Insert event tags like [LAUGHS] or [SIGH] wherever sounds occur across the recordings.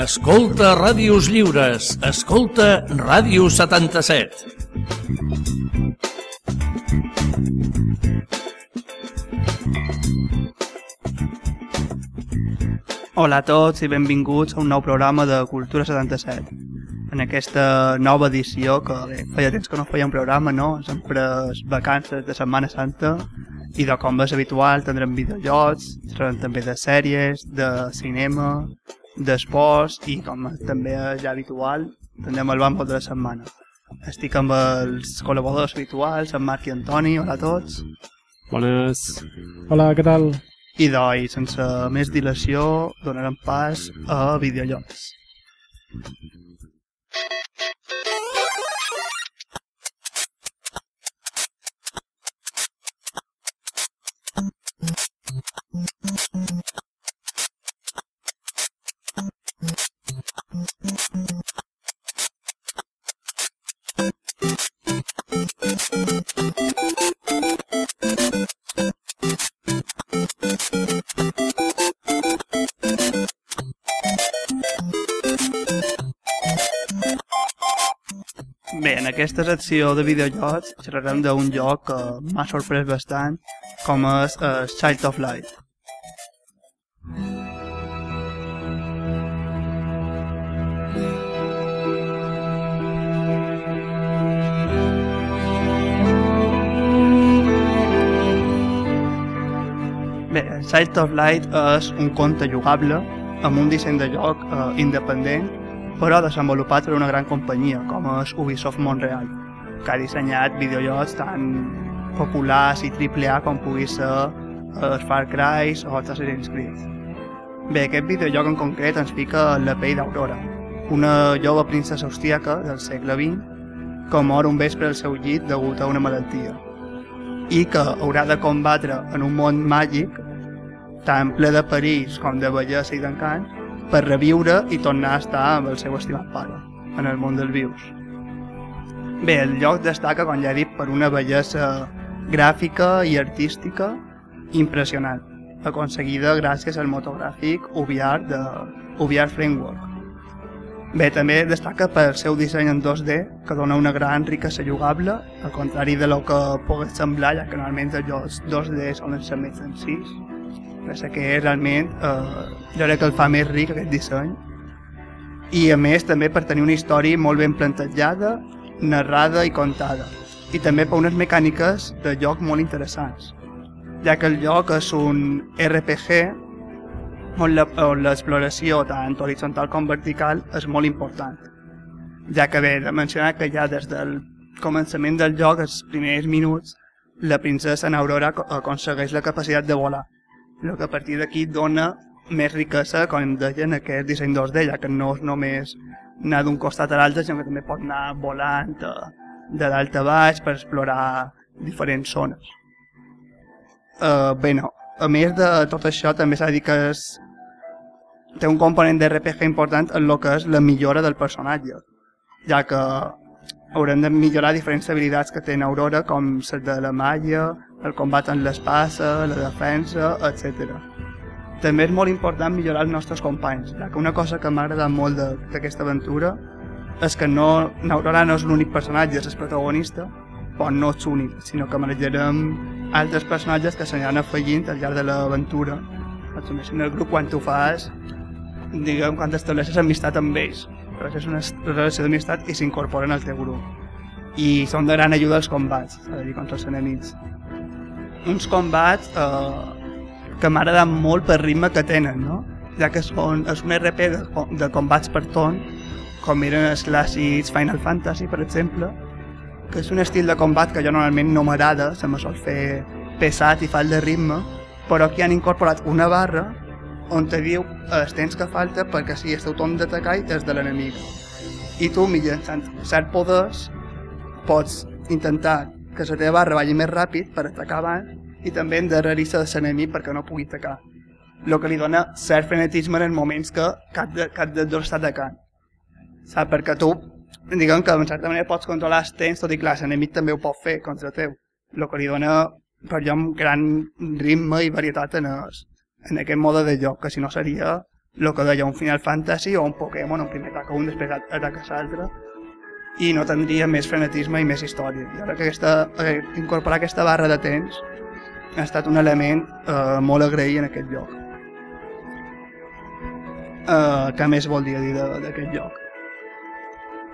Escolta Ràdios Lliures. Escolta Ràdio 77. Hola a tots i benvinguts a un nou programa de Cultura 77. En aquesta nova edició, que bé, feia temps que no feia un programa, no? Pres vacances de Setmana Santa i de com és habitual tindrem videojocs, tindrem també de sèries, de cinema, d'esports i com també és ja habitual, tindrem el bàmbol de la setmana. Estic amb els col·laboradors habituals, en Marc i Antoni, hola a tots. Bones. Hola, què tal? I doncs, sense més dilació, donarem pas a videojocs. Aquesta secció de videojocs xerrarem d'un joc que m'ha sorprès bastant, com és uh, Child of Light. Bé, Child of Light és un conte jugable amb un disseny de joc eh, independent però desenvolupat per una gran companyia com és Ubisoft Montreal, que ha dissenyat videojocs tan populars i AAA com pugui ser els Far Cry o Assassin's Creed. Bé, aquest videojoc en concret ens fica en la pell d'Aurora, una jove princesa austríaca del segle XX que mor un vespre al seu llit degut a una malaltia i que haurà de combatre en un món màgic tan ple de perills com de bellesa i d'encant per reviure i tornar a estar amb el seu estimat pare en el món dels vius. Bé, el lloc destaca, com ja he dit, per una bellesa gràfica i artística impressionant, aconseguida gràcies al motogràfic UVR de UVR Framework. Bé, també destaca pel seu disseny en 2D, que dona una gran riquesa jugable, al contrari de lo que pogués semblar, ja que normalment els jocs 2D solen ser més senzills. Pensa que realment eh, jo crec que el fa més ric aquest disseny. I a més també per tenir una història molt ben plantejada, narrada i contada. I també per unes mecàniques de joc molt interessants, ja que el joc és un RPG on l'exploració tant horitzontal com vertical és molt important. Ja que bé, de mencionar que ja des del començament del joc, els primers minuts, la princesa en Aurora aco- aconsegueix la capacitat de volar, el que a partir d'aquí dona més riquesa, com deien, aquest disseny 2D, ja que no és només anar d'un costat a l'altre, sinó que també pot anar volant de, de dalt a baix per explorar diferents zones. Uh, bé, no. A més de tot això, també s'ha de dir que és, té un component d'RPG important en el que és la millora del personatge, ja que haurem de millorar diferents habilitats que té en Aurora, com les de la malla, el combat en l'espasa, la defensa, etc. També és molt important millorar els nostres companys, ja que una cosa que m'ha agradat molt d'aquesta aventura és que no, Aurora no és l'únic personatge, és el protagonista, però no ets únic, sinó que manejarem altres personatges que s'aniran afegint al llarg de l'aventura. Assumeixen el grup quan tu fas, diguem, quan estableixes amistat amb ells. Estableixes una relació d'amistat i s'incorporen al teu grup. I són de gran ajuda als combats, s'ha de dir, contra els enemics. Uns combats eh, que m'agraden molt per ritme que tenen, no? Ja que són, és un RP de, de combats per torn, com eren els clàssics Final Fantasy, per exemple, que és un estil de combat que jo normalment no m'agrada, se me sol fer pesat i falt de ritme, però aquí han incorporat una barra on te diu els temps que falta perquè si el teu torn d'atacar és de l'enemic. I tu, mitjançant cert poders, pots intentar que la teva barra vagi més ràpid per atacar abans i també endarrerir-se de l'enemic perquè no pugui atacar. El que li dona cert frenetisme en els moments que cap, de, cap dels dos està atacant. Saps? Perquè tu, diguem que en certa manera pots controlar els temps, tot i clar, l'enemic també ho pot fer contra teu. El que li dona per jo un gran ritme i varietat en, es, en aquest mode de joc, que si no seria el que deia un Final Fantasy o un Pokémon, on primer ataca un, després ataca l'altre, i no tindria més frenetisme i més història. I ara que aquesta, incorporar aquesta barra de temps ha estat un element eh, molt agraït en aquest lloc. Eh, què més vol dir dir d'aquest lloc?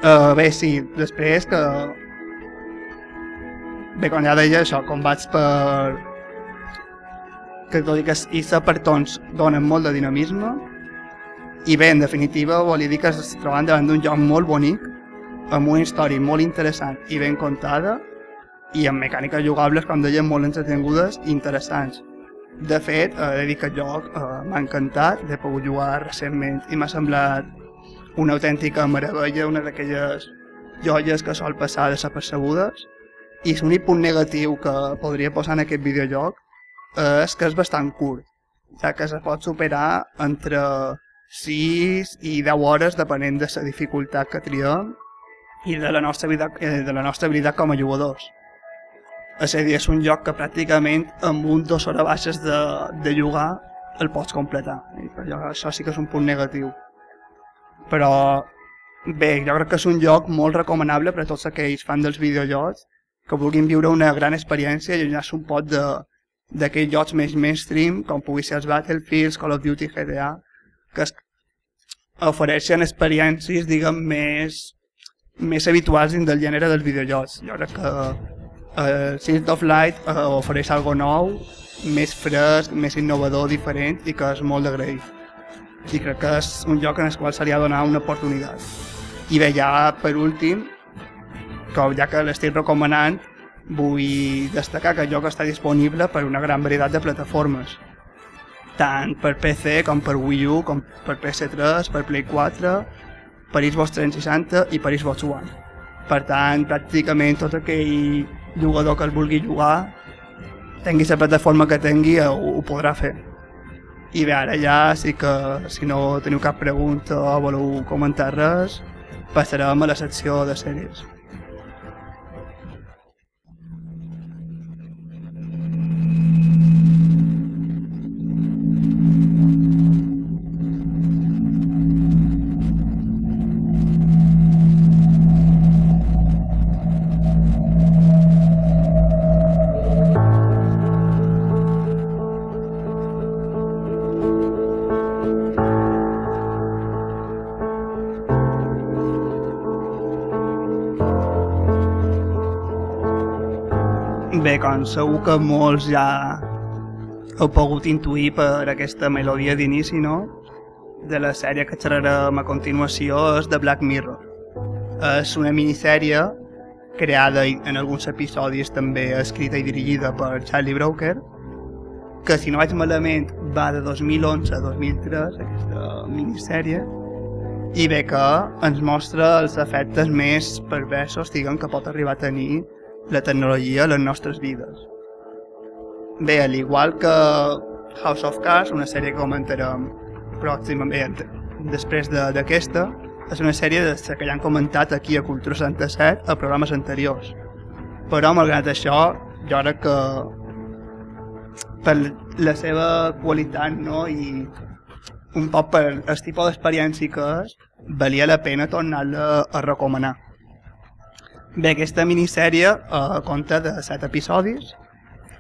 Eh, bé, sí, després que... Bé, quan ja deia això, vaig per... Que tot i que Issa per tons donen molt de dinamisme, i bé, en definitiva, volia dir que es troben davant d'un joc molt bonic, amb una història molt interessant i ben contada, i amb mecàniques jugables, com deia, molt entretingudes i interessants. De fet, eh, he de dir que el joc eh, m'ha encantat, l'he pogut jugar recentment i m'ha semblat una autèntica meravella, una d'aquelles joies que sol passar desapercebudes i l'únic punt negatiu que podria posar en aquest videojoc és que és bastant curt, ja que se pot superar entre 6 i 10 hores depenent de la dificultat que triem i de la nostra, vida, eh, de la nostra habilitat com a jugadors. És a dir, és un joc que pràcticament amb un dos hores baixes de, de jugar el pots completar. I per això, sí que és un punt negatiu. Però bé, jo crec que és un joc molt recomanable per a tots aquells fans dels videojocs que vulguin viure una gran experiència i allunyar-se un pot d'aquells jocs més mainstream, com pugui ser els Battlefields, Call of Duty, GTA, que es ofereixen experiències, diguem, més, més habituals dins del gènere dels videojocs. Jo crec que eh, Sins of Light eh, ofereix algo nou, més fresc, més innovador, diferent i que és molt d'agrair. I crec que és un joc en el qual se li ha donat una oportunitat. I bé, ja per últim, com ja que l'estic recomanant, vull destacar que el joc està disponible per una gran varietat de plataformes, tant per PC com per Wii U, com per PS3, per Play 4, per Xbox 360 i per Xbox One. Per tant, pràcticament tot aquell jugador que el vulgui jugar, tingui la plataforma que tingui, ho, ho podrà fer. I bé, ara ja sí que si no teniu cap pregunta o voleu comentar res, passarem a la secció de sèries. Segur que molts ja heu pogut intuir per aquesta melodia d'inici, no? De la sèrie que xerrarem a continuació és de Black Mirror. És una minissèrie creada en alguns episodis també escrita i dirigida per Charlie Brooker, que si no vaig malament va de 2011 a 2003, aquesta minissèrie, i bé que ens mostra els efectes més perversos, diguem, que pot arribar a tenir la tecnologia a les nostres vides. Bé, al igual que House of Cards, una sèrie que comentarem pròximament després d'aquesta, és una sèrie de que ja han comentat aquí a Cultura 67 a programes anteriors. Però, malgrat això, jo crec que per la seva qualitat no? i un poc per el tipus d'experiència que és, valia la pena tornar-la a recomanar. Bé, aquesta minissèrie eh, compta de set episodis,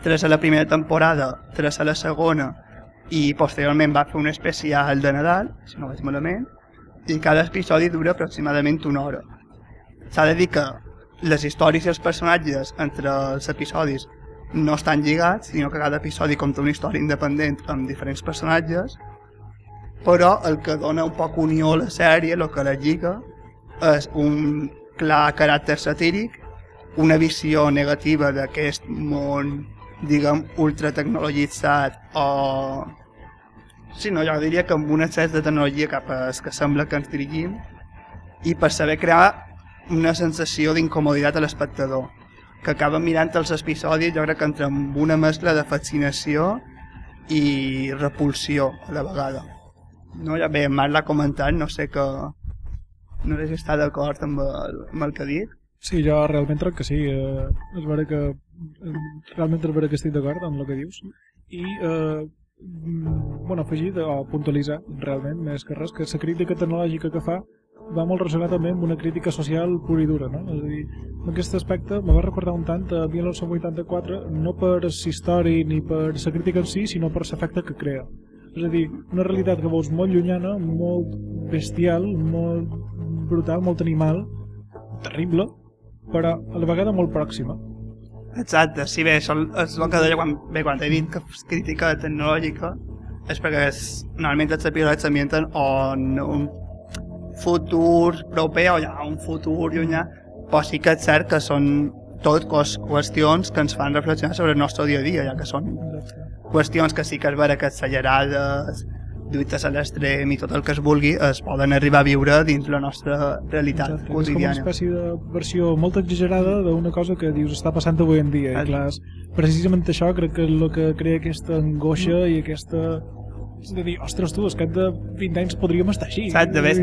tres a la primera temporada, tres a la segona, i posteriorment va fer un especial de Nadal, si no vaig malament, i cada episodi dura aproximadament una hora. S'ha de dir que les històries i els personatges entre els episodis no estan lligats, sinó que cada episodi compta una història independent amb diferents personatges, però el que dona un poc unió a la sèrie, el que la lliga, és un clar caràcter satíric, una visió negativa d'aquest món, diguem, ultratecnologitzat o... Sí, no, jo diria que amb un excés de tecnologia cap a que sembla que ens dirigim i per saber crear una sensació d'incomoditat a l'espectador que acaba mirant els episodis jo crec que entre una mescla de fascinació i repulsió a la vegada. No, ja bé, Marc l'ha comentat no sé que no sé si està d'acord amb, amb el que ha dit. Sí, jo realment crec que sí. Eh, és vera que, realment és vera que estic d'acord amb el que dius. I eh, mm, bueno, afegir o puntualitzar, realment, més que res, que la crítica tecnològica que fa va molt relacionat també amb una crítica social pura i dura, no? És a dir, en aquest aspecte me va recordar un tant a 1984, no per la història ni per la crítica en si, sinó per l'efecte que crea. És a dir, una realitat que veus molt llunyana, molt bestial, molt brutal, molt animal, terrible, però a la vegada molt pròxima. Exacte, sí, bé, això és el que deia quan, bé, quan he dit que és crítica tecnològica, és perquè és, normalment els episodis s'ambienten en un futur proper o ja un futur llunyà, però sí que és cert que són tot cos, qüestions que ens fan reflexionar sobre el nostre dia a dia, ja que són qüestions que sí que és vera que accelerades, lluites a l'extrem i tot el que es vulgui es poden arribar a viure dins la nostra realitat Exacte, és com una quotidiana. espècie de versió molt exagerada d'una cosa que dius està passant avui en dia. I clar, precisament això crec que és el que crea aquesta angoixa i aquesta... És de dir, ostres, tu, és que de 20 anys podríem estar així. Exacte, bé,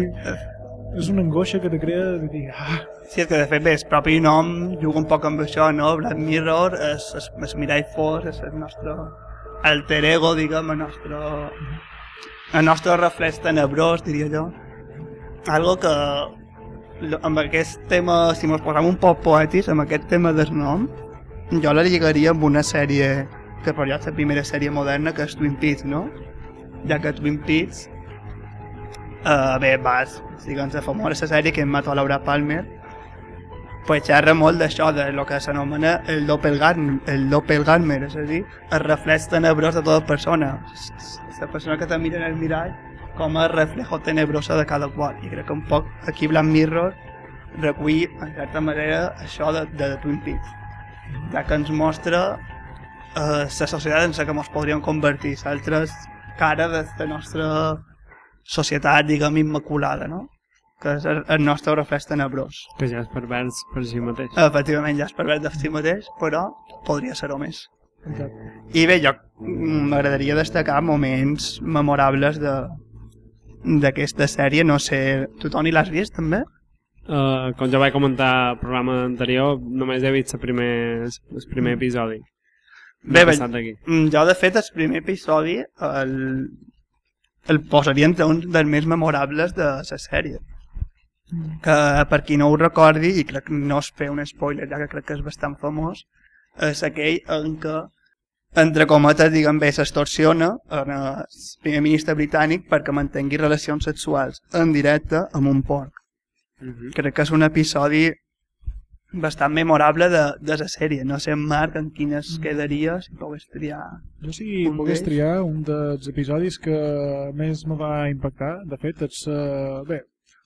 És una angoixa que te crea de dir, ah, Sí, és que de fet bé, el propi nom juga un poc amb això, no? Black Mirror és, és, és mirall fos, és el nostre alter ego, diguem, el nostre, el nostre reflex tenebrós, diria jo. Algo que amb aquest tema, si mos posem un poc poètics, amb aquest tema del nom, jo la lligaria amb una sèrie que per jo és la primera sèrie moderna que és Twin Peaks, no? Ja que Twin Peaks Uh, bé, vas, diguem, la sèrie que mata Laura Palmer, pues xerra molt d'això, de lo que s'anomena el doppelganger, el doppelganger, és a dir, el reflex tenebrós de tota persona. La persona que te mira en el mirall com a reflejo tenebroso de cada qual. I crec que un poc aquí Black Mirror recull, en certa manera, això de, de Twin Peaks, ja que ens mostra eh, la societat en la que ens podríem convertir, l'altra cara de la nostra societat, diguem, immaculada, no? Que és el, el nostre reflex tenebrós. Que ja és pervers per si mateix. Efectivament, ja és pervers de si mateix, però podria ser-ho més. exacte. I bé, jo mm, m'agradaria destacar moments memorables de d'aquesta sèrie, no sé, tu Toni l'has vist també? Uh, com ja vaig comentar al programa anterior, només he vist el primer, el primer episodi. Bé, bé. Mm, Jo, de fet, el primer episodi el, el posaria entre un dels més memorables de la sèrie. Que, per qui no ho recordi, i crec que no es fer un spoiler, ja que crec que és bastant famós, és aquell en què, entre cometes, diguem bé, s'extorsiona el primer ministre britànic perquè mantengui relacions sexuals en directe amb un porc. Uh -huh. Crec que és un episodi bastant memorable de, de la sèrie. No sé, en Marc, en quines quedaria, si pogués triar. Jo si Un pogués triar un dels episodis que més me va impactar, de fet, és... Uh, bé,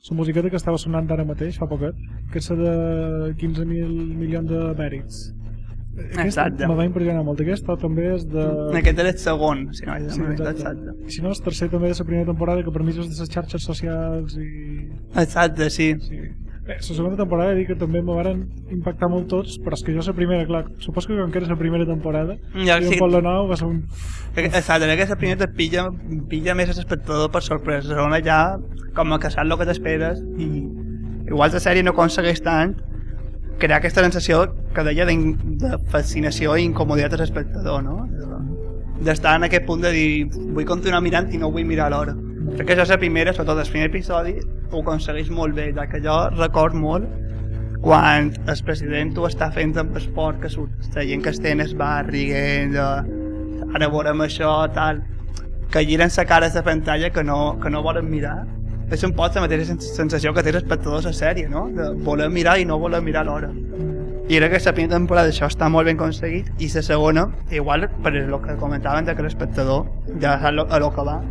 la musiqueta que estava sonant ara mateix, fa poquet, que és de 15.000 milions de mèrits. Aquesta Exacte. me va impressionar molt. Aquesta també és de... Aquest era el segon, si no és Sí, exacte. exacte. I si no, és tercer també de la primera temporada, que per mi és de les xarxes socials i... Exacte, sí. Sí. Bé, la segona temporada dit que també me van impactar molt tots, però és que jo la primera, clar, suposo que com que era la primera temporada, Ja, i sí. un Pol de Nou va ser un... Exacte, en aquesta primera te pilla, pilla més l'espectador per sorpresa. La segona ja, com a que saps el que t'esperes i igual la sèrie no aconsegueix tant crear aquesta sensació que deia d'in- de fascinació i incomoditat a l'espectador, no? De- D'estar en aquest punt de dir vull continuar mirant i no vull mirar l'hora. Crec que això és la primera, sobretot el primer episodi, ho aconsegueix molt bé, ja que jo record molt quan el president ho està fent amb esport, que surt la gent que està en el barri, riguent, de, ara veurem això, tal, que giren la cara a la pantalla que no, que no volen mirar. És un poc la mateixa sens- sensació que té l'espectador a la sèrie, no? De voler mirar i no voler mirar l'hora. I crec que la primera temporada això està molt ben aconseguit i la segona, igual per el que comentaven de que l'espectador ja sap a lo que va,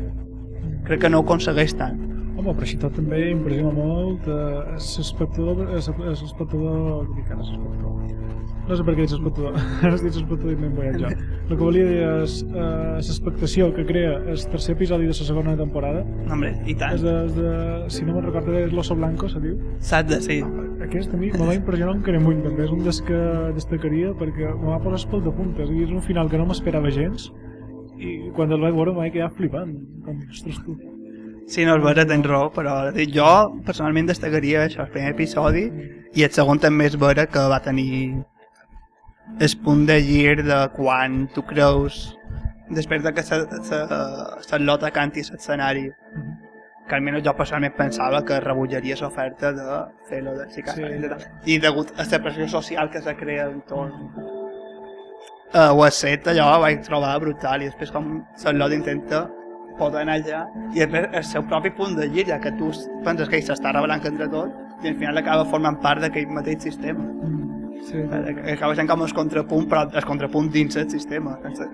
crec que no ho aconsegueix tant. Home, però així també impressiona molt eh, l'espectador... L'espectador... Dic ara l'espectador. No sé per què he dit espectador. Ara [LAUGHS] has dit espectador i m'he embullat jo. El que volia dir és eh, l'expectació que crea el tercer episodi de la segona temporada. No, Hombre, i És tant. de, és de, si no me'n recordo, és l'Oso Blanco, se diu. Saps de sí. Aquest a mi me va impressionar un caremuny també, és un dels que destacaria perquè me va posar espel de puntes i és un final que no m'esperava gens i quan el vaig veure em vaig quedar flipant com, ostres tu Sí, no, és vera, tens raó, però jo personalment destacaria això, el primer episodi i el segon també és vera que va tenir el punt de gir de quan tu creus després de que se, se, se lota canti l'escenari, que almenys jo personalment pensava que rebutjaria l'oferta de fer-lo de Sí. sí. i degut a la pressió social que se crea entorn uh, ho has set allò ho vaig trobar brutal i després com Salot intenta poder anar allà i després el seu propi punt de llit ja que tu penses que ell s'està rebel·lant contra tot i al final acaba formant part d'aquell mateix sistema. Sí. Eh, acaba sent com el contrapunt però el contrapunt dins el sistema Sense-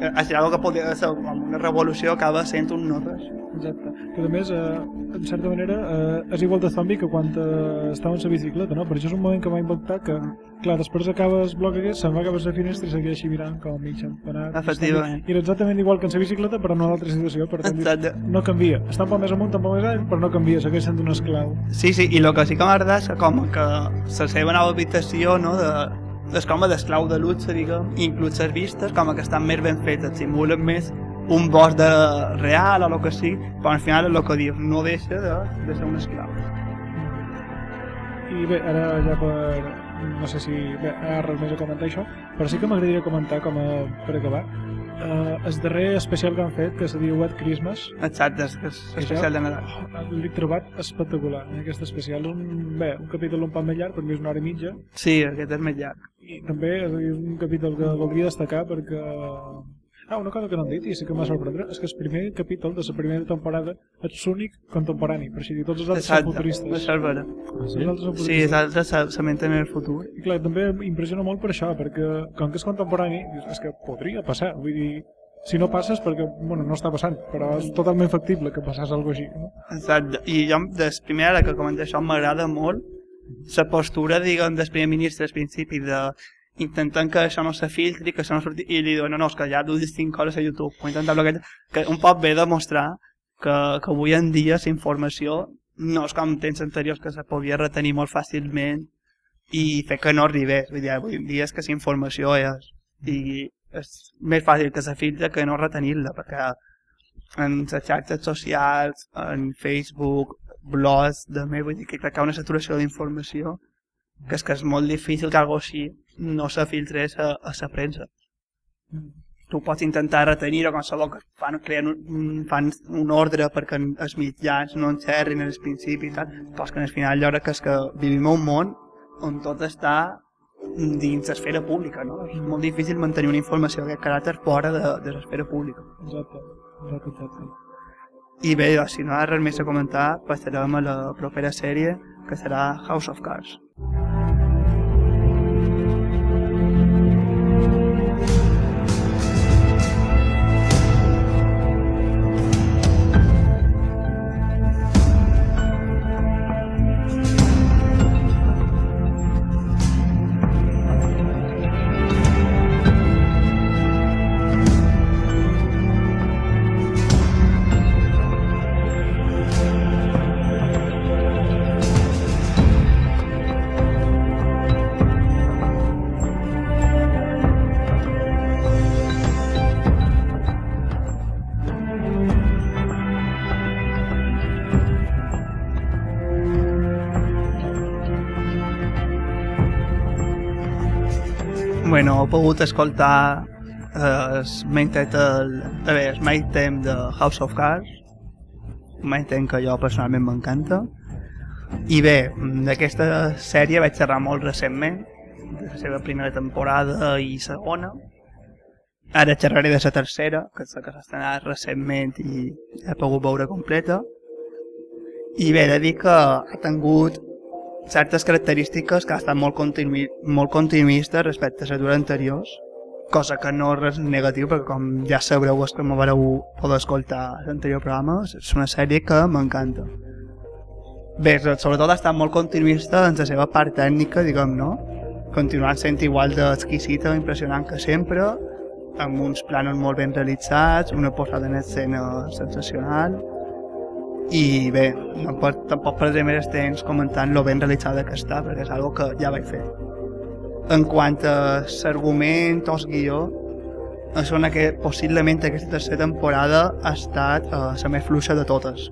eh, algo que podria ser com una revolució acaba sent un no res Exacte. Que a més, eh, en certa manera, eh, és igual de zombi que quan eh, estava en la bicicleta, no? Per això és un moment que m'ha impactat que, clar, després acabes bloc aquest, se'n va cap a la finestra i segueix així mirant com mig empanat. Efectivament. I era exactament igual que en la bicicleta, però no en l'altra situació. Per tant, Exacte. no canvia. Està un poc més amunt, un poc més avall, però no canvia, segueix sent un esclau. Sí, sí, i el que sí que m'agrada és que com que la seva nova habitació, no, de, és com a d'esclau de luxe, diguem, inclús les vistes com que estan més ben fetes, simulen més un bosc de real o el que sigui, però al final el que dius no deixa de, de ser un esclau. I bé, ara ja per... No sé si... Bé, ara res més a comentar això, però sí que m'agradaria comentar, com a, per acabar, eh, el darrer especial que han fet, que se diu Wet Christmas, Exacte, és, és especial de Nadal. Oh, L'he trobat espectacular, eh, aquest especial. És un, bé, un capítol un poc més llarg, perquè és una hora i mitja, Sí, aquest és més llarg. i també és un capítol que voldria destacar perquè... Ah, una cosa que no han dit i sí que m'ha sorprendre és que el primer capítol de la primera temporada és l'únic contemporani, per així dir, tots els altres són Exacte, futuristes. això és vera. Els altres són Sí, futuristes. els altres se, se menten en el futur. I clar, també impressiona molt per això, perquè com que és contemporani, dius, és que podria passar, vull dir, si no passes perquè, bueno, no està passant, però és totalment factible que passés alguna cosa així, no? Exacte. I jo, des primera que comenta això, m'agrada molt la postura, diguem, del primer ministre al principi de intentant que això no se filtri, que això no surti, i li diu, no, no, és que ja dues 5 hores a YouTube, o intentar bloquejar, que un poc ve demostrar que, que avui en dia la informació no és com temps anteriors que se podia retenir molt fàcilment i fer que no arribés. Vull dir, avui en dia és que la informació és, i és més fàcil que se filtre que no retenir-la, perquè en les xarxes socials, en Facebook, blogs, també, vull dir que crec que hi ha una saturació d'informació que és que és molt difícil que algo així no se filtrés a, a la premsa. Tu pots intentar retenir-ho com sabeu que fan, creen un, fan un ordre perquè els mitjans no encerrin al principi i tal, però és que al final jo crec que és que vivim un món on tot està dins l'esfera pública, no? És molt difícil mantenir una informació d'aquest caràcter fora de, de l'esfera pública. Exacte, exacte, exacte. I bé, si no hi ha res més a comentar, passarem a la propera sèrie, que serà House of Cards. Pogut escoltar eh, el main title, a veure, el main theme de House of Cards, un main theme que jo personalment m'encanta. I bé, d'aquesta sèrie vaig xerrar molt recentment, de la seva primera temporada i segona. Ara xerraré de la tercera, que és la que s'ha estrenat recentment i he pogut veure completa. I bé, he de dir que ha tingut certes característiques que ha estat molt, continui, molt continuista respecte a les dues anteriors, cosa que no és negatiu, perquè com ja sabreu els que me vareu poder escoltar l'anterior programa, és una sèrie que m'encanta. Bé, sobretot ha estat molt continuista en la seva part tècnica, diguem, no? Continuant sent igual d'exquisita, impressionant que sempre, amb uns planos molt ben realitzats, una posada en escena sensacional, i bé, no pot, tampoc perdré més temps comentant lo ben realitzada que està, perquè és algo que ja vaig fer. En quant a l'argument o el guió, una que possiblement aquesta tercera temporada ha estat eh, la més fluixa de totes.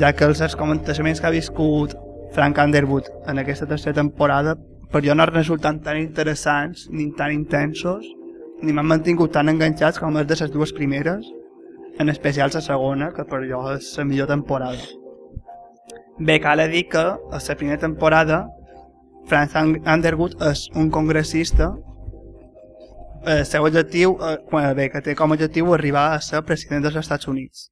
Ja que els comentaments que ha viscut Frank Underwood en aquesta tercera temporada per jo no resulten tan interessants ni tan intensos ni m'han mantingut tan enganxats com és de les dues primeres, en especial la segona, que per jo és la millor temporada. Bé, cal dir que a la primera temporada Franz Underwood és un congressista el seu objectiu, eh, bé, que té com a objectiu arribar a ser president dels Estats Units.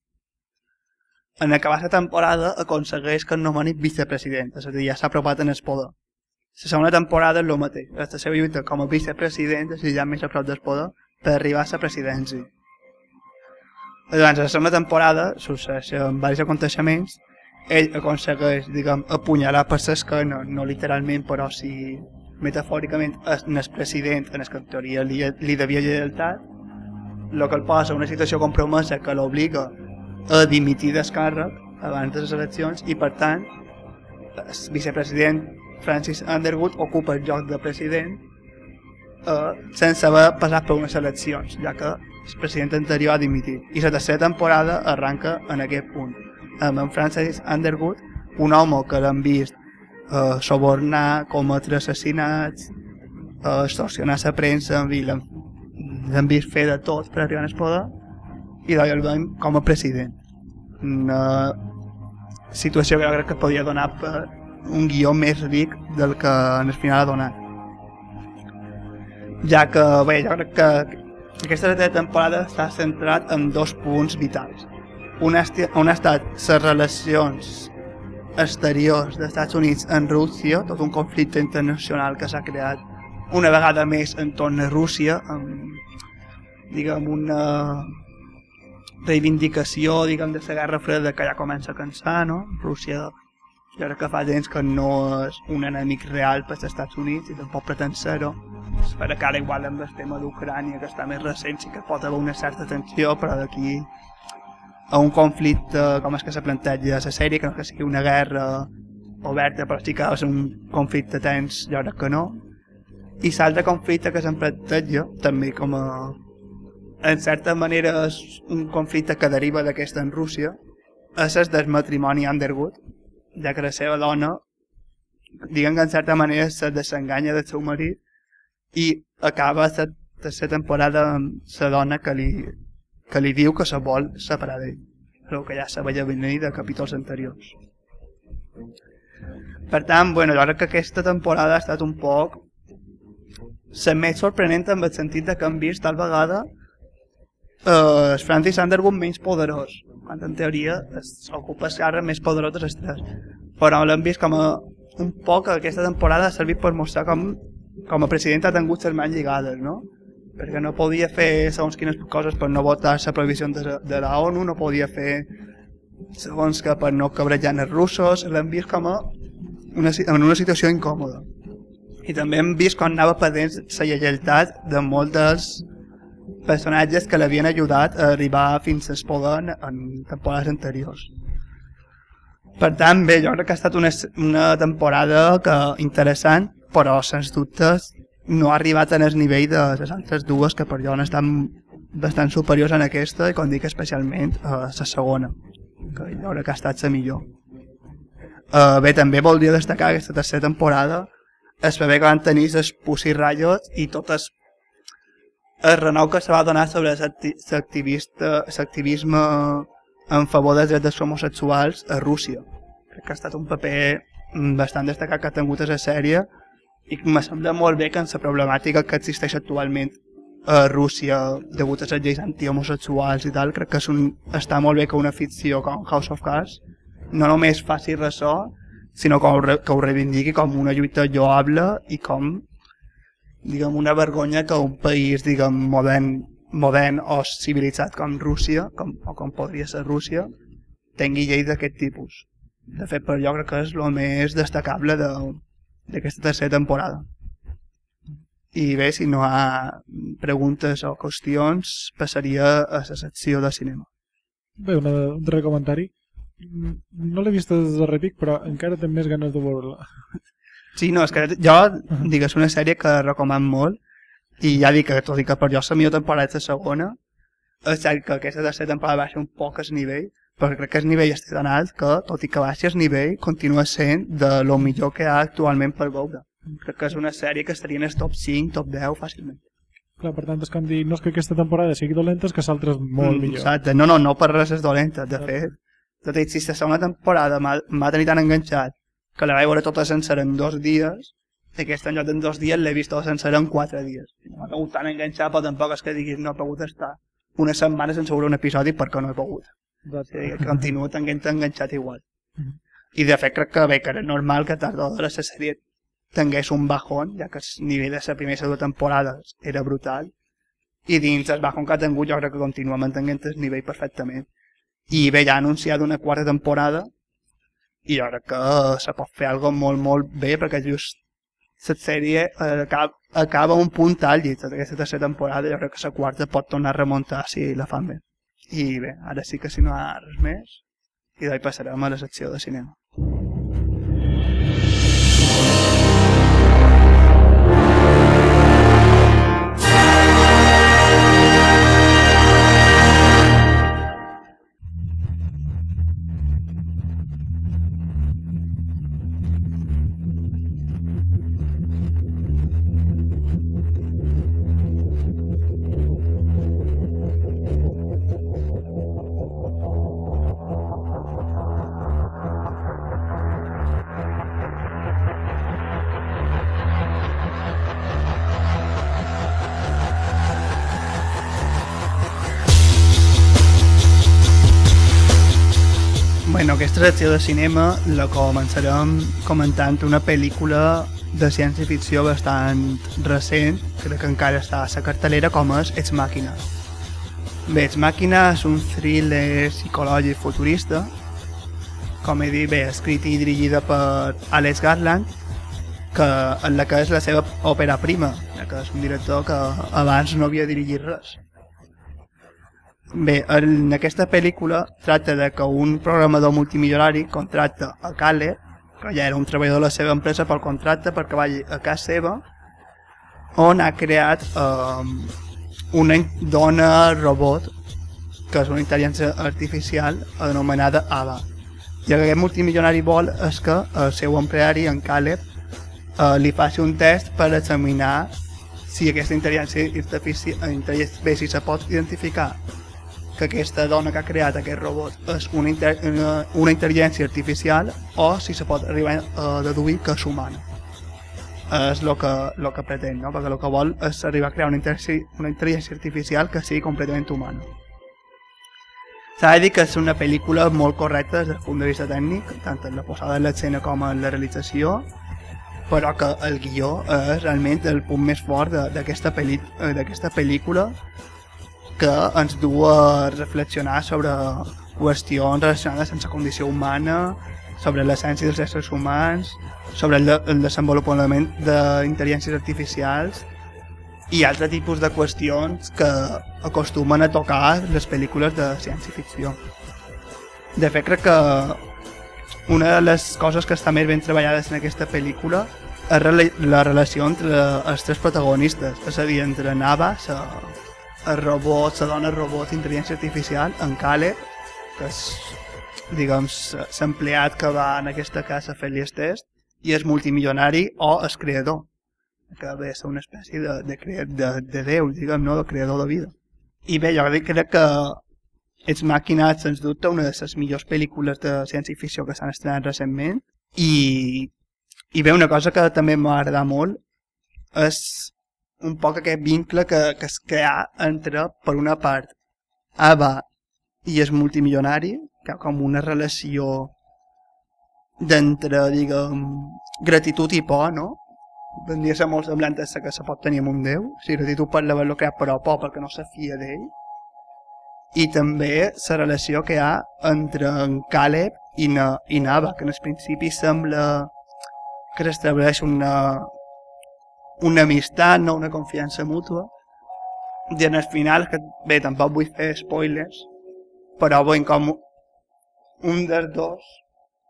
En acabar la temporada aconsegueix que el nomeni vicepresident, és a dir, ja s'ha apropat en el poder. La segona temporada és el mateix, la seva lluita com a vicepresident és ja més a prop del poder per arribar a la presidència. Doncs la segona temporada succeeixen diversos aconteixements ell aconsegueix, diguem, apunyalar per l'esquena, no literalment, però si metafòricament en el president, en el que en teoria li, li devia lleialtat, el que el posa una situació compromesa que l'obliga a dimitir del càrrec abans de les eleccions i per tant el vicepresident Francis Underwood ocupa el lloc de president eh, sense haver passat per unes eleccions, ja que el president anterior ha dimitit. I la tercera temporada arranca en aquest punt, amb en Francis Underwood, un home que l'han vist eh, subornar, cometre assassinats, eh, extorsionar la premsa, l'han vist fer de tot per arribar al poder i d'ahir el veiem com a president. Una situació que jo crec que podia donar per un guió més ric del que en el final ha donat. Ja que, bé, jo crec que aquesta temporada s'ha centrat en dos punts vitals. Un, un ha estat les relacions exteriors dels Estats Units en Rússia, tot un conflicte internacional que s'ha creat una vegada més entorn a Rússia, amb, diguem, una reivindicació, diguem, de la Guerra Freda que ja comença a cansar, no? Rússia crec que fa temps que no és un enemic real per als Estats Units i tampoc pretén ser-ho. Espera que ara igual amb el tema d'Ucrània, que està més recent, sí que pot haver una certa tensió, però d'aquí a un conflicte com és que se planteja la sèrie, que no que sigui una guerra oberta, però sí que ser un conflicte tens, jo crec que no. I l'altre conflicte que se'n planteja, també com a... En certa manera és un conflicte que deriva d'aquesta en Rússia, és el matrimoni Underwood, ja que la seva dona, diguem que en certa manera se desenganya del seu marit i acaba la tercera temporada amb la dona que li, que li diu que se vol separar d'ell, però que ja se veia venir de capítols anteriors. Per tant, bueno, jo crec que aquesta temporada ha estat un poc la més sorprenent en el sentit de que hem vist tal vegada eh, el Francis Underwood menys poderós, en teoria ocupa el càrrec més poderós de les tres. Però l'hem vist com a un poc aquesta temporada ha servit per mostrar com, com a president ha tingut les mans lligades, no? perquè no podia fer segons quines coses per no votar la prohibició de, de la ONU, no podia fer segons que per no cabrejar els russos, l'hem vist com a una, en una situació incòmoda. I també hem vist quan anava perdent la lleialtat de molts dels personatges que l'havien ajudat a arribar fins al poder en temporades anteriors. Per tant, bé, jo crec que ha estat una, una temporada que interessant, però sens dubtes no ha arribat en el nivell de les altres dues que per jo han estat bastant superiors en aquesta i com dic especialment a la segona que jo crec que ha estat la millor uh, bé també voldria destacar aquesta tercera temporada es va bé que van tenir els Pussy Riot i totes renou que se va donar sobre l'activisme en favor dels drets homosexuals a Rússia. Crec que ha estat un paper bastant destacat que ha tingut a la sèrie i me sembla molt bé que en la problemàtica que existeix actualment a Rússia degut a les lleis antihomosexuals i tal, crec que és un, està molt bé que una ficció com House of Cards no només faci ressò, sinó que ho, que ho reivindiqui com una lluita lloable i com diguem, una vergonya que un país diguem, modern, modern o civilitzat com Rússia, com, o com podria ser Rússia, tingui lleis d'aquest tipus. De fet, per jo crec que és el més destacable de, d'aquesta tercera temporada. I bé, si no hi ha preguntes o qüestions, passaria a la secció de cinema. Bé, un darrer comentari. No l'he vist des de Repic, però encara tinc més ganes de veure-la. Sí, no, és que jo, digues, una sèrie que recoman molt, i ja dic que, tot i que per jo la millor temporada és la segona, és cert que aquesta tercera temporada ser un poc el nivell, però crec que el nivell està tan alt que, tot i que baixi el nivell, continua sent de lo millor que hi ha actualment per veure. Crec que és una sèrie que estaria en el top 5, top 10 fàcilment. Clar, per tant, és com dir, no és que aquesta temporada sigui dolenta, és que l'altra és molt Mm, millor. Exacte, no, no, no per res és dolenta, de Exacte. fet. Tot i si la segona temporada m'ha m'ha tenit tan enganxat que la vaig veure tota sencera en dos dies, i aquesta en lloc en dos dies l'he vist tota sencera en quatre dies. M'ha pogut tan enganxat, però tampoc és que diguis no he pogut estar una setmana sense veure un episodi perquè no he pogut. O Exacte. sigui, que continuo tenint enganxat igual. Mhm. I de fet crec que bé, que era normal que tard o d'hora la sèrie tingués un bajón, ja que el nivell de la primera i segona temporada era brutal, i dins el bajón que ha tingut jo crec que continua mantenint el nivell perfectament. I bé, ja ha anunciat una quarta temporada, i jo crec que se pot fer algo molt, molt bé, perquè just la sèrie eh, acaba, acaba un punt àlgid d'aquesta tercera temporada, jo crec que la quarta pot tornar a remuntar si la fan bé. I bé, ara sí que si no hi ha res més, i d'ahir passarem a la secció de cinema. De cinema la començarem comentant una pel·lícula de ciència-ficció bastant recent, crec que encara està a la cartelera, com és Ex Màquina. Bé, Ex Màquina és un thriller psicològic futurista, com he dit, bé, escrit i dirigida per Alex Garland, que, en la que és la seva òpera prima, ja que és un director que abans no havia dirigit res. Bé, en aquesta pel·lícula tracta de que un programador multimilionari contracta a Caleb, que ja era un treballador de la seva empresa pel contracte perquè vagi a casa seva, on ha creat eh, una dona robot, que és una intel·ligència artificial anomenada Ava. I el que aquest multimilionari vol és que el seu empleari, en Caleb, eh, li faci un test per examinar si aquesta intel·ligència artificial, bé, si se pot identificar que aquesta dona que ha creat aquest robot és una, inter una, una intel·ligència artificial o si se pot arribar a deduir que és humana. És el que, lo que pretén, no? perquè el que vol és arribar a crear una, una intel·ligència artificial que sigui completament humana. S'ha de dir que és una pel·lícula molt correcta des del punt de vista tècnic, tant en la posada en l'escena com en la realització, però que el guió és realment el punt més fort de- eh, d'aquesta pel·lícula que ens du a reflexionar sobre qüestions relacionades la condició humana, sobre l'essència dels éssers humans, sobre el, de- el desenvolupament d'intel·ligències artificials i altres tipus de qüestions que acostumen a tocar les pel·lícules de ciència-ficció. De fet, crec que una de les coses que està més ben treballades en aquesta pel·lícula és la relació entre els tres protagonistes, és a dir, entre Nava, la, el robot, la dona robot intel·ligència artificial, en Caleb, que és, diguem, l'empleat que va en aquesta casa a fer-li el test, i és multimilionari o el creador, que ve a ser una espècie de, de, crea, de, de déu, diguem, no? de creador de vida. I bé, jo crec que Ets Màquina, sens dubte, una de les millors pel·lícules de ciència-ficció que s'han estrenat recentment, i, i bé, una cosa que també m'ha agradat molt és un poc aquest vincle que, que es crea entre, per una part, Ava i és multimilionari, que com una relació d'entre, diguem, gratitud i por, no? Vendria ser molt semblant a que se pot tenir amb un déu, o sigui, gratitud per l'haver-lo creat, però por perquè no se fia d'ell. I també la relació que hi ha entre en Caleb i, na, i Nava, que en el principi sembla que s'estableix una, una amistat, no una confiança mútua, i en el final, que bé, tampoc vull fer spoilers, però vull com un dels dos